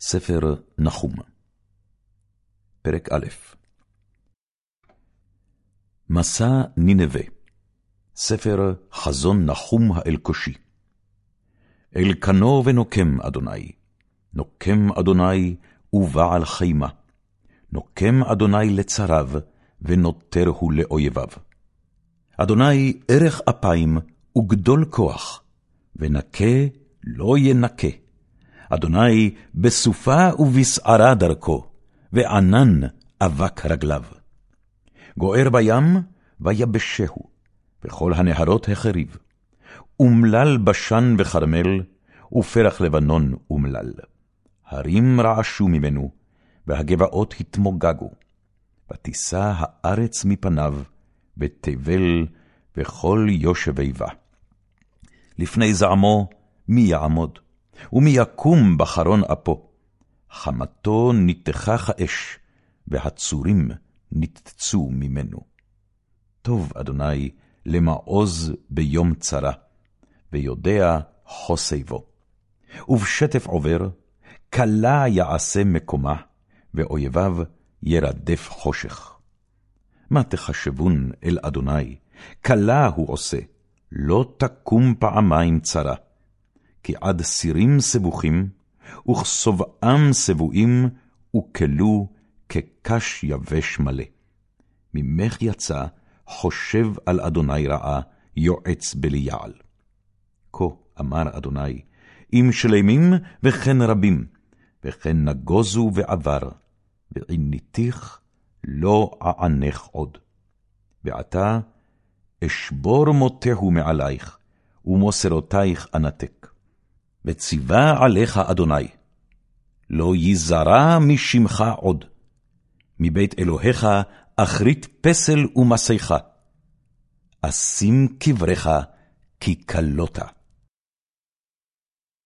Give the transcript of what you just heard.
ספר נחום. פרק א' מסע נינווה. ספר חזון נחום האלקושי. אלקנו ונוקם אדוני, נוקם אדוני ובעל חימה, נוקם אדוני לצריו, ונותר הוא לאויביו. אדוני ערך אפיים וגדול כוח, ונקה לא ינקה. אדוני בסופה ובסערה דרכו, וענן אבק רגליו. גוער בים, ויבשהו, וכל הנהרות החריב. אומלל בשן וכרמל, ופרח לבנון אומלל. הרים רעשו ממנו, והגבעות התמוגגו. ותישא הארץ מפניו, ותבל וכל יושבי בה. לפני זעמו, מי יעמוד? ומי יקום בחרון אפו? חמתו ניתחה כאש, והצורים ניתצו ממנו. טוב, אדוני, למעוז ביום צרה, ויודע חוסי בו. ובשטף עובר, כלה יעשה מקומה, ואויביו ירדף חושך. מה תחשבון אל אדוני, כלה הוא עושה, לא תקום פעמיים צרה. כי עד סירים סבוכים, וכסובעם סבועים, וכלו כקש יבש מלא. ממך יצא, חושב על אדוני רעה, יועץ בליעל. כה אמר אדוני, אם שלמים וכן רבים, וכן נגוזו ועבר, ועיניתיך לא אענך עוד. ועתה אשבור מותהו מעלייך, ומוסרותייך אנתק. וציווה עליך אדוני, לא ייזרע משמך עוד, מבית אלוהיך אחרית פסל ומסיך, אשים קברך כי כלותה.